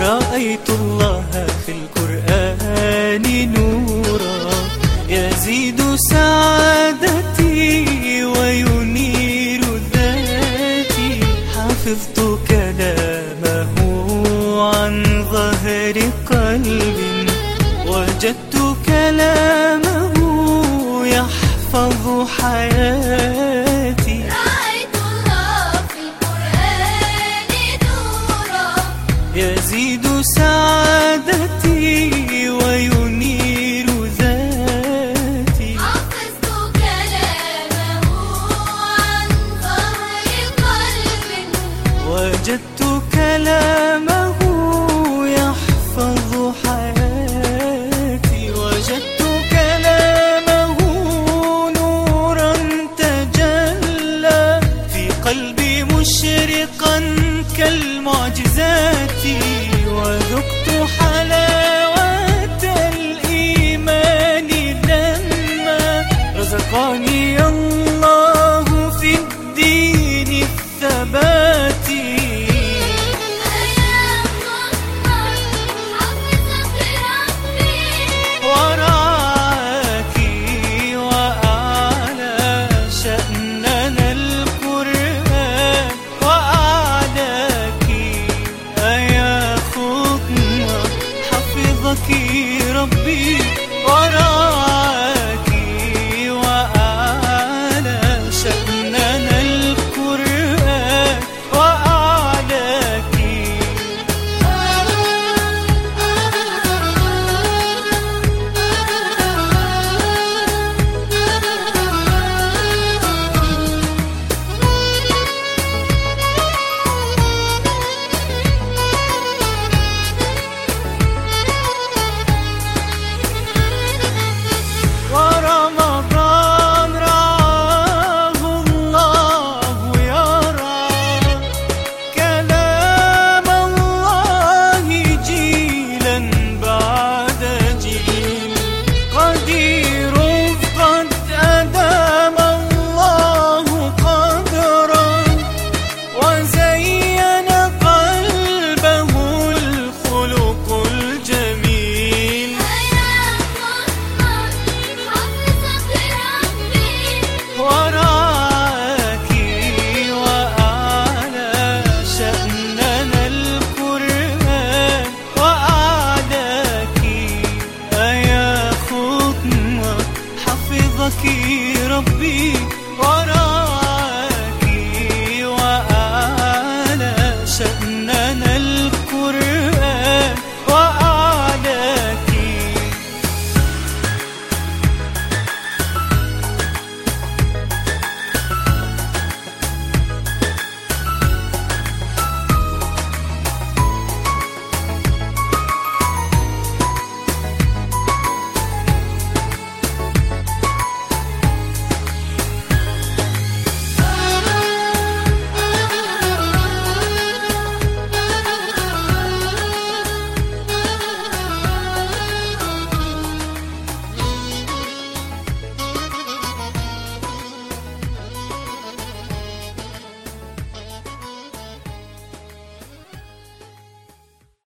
رأيت الله في القرآن نورا يزيد سعادتي وينير ذاتي. حفظت كلامه عن ظهر قلب وجدت كلامه يحفظ حياتي. وجدت كلامه يحفظ حياتي. وجدت كلامه نورا تجلى في قلبي مشرقا كالمعجزات. وذقت حلاوة الإيمان لما رزقني الله حفظك ربي ورعاك ربي ورعاك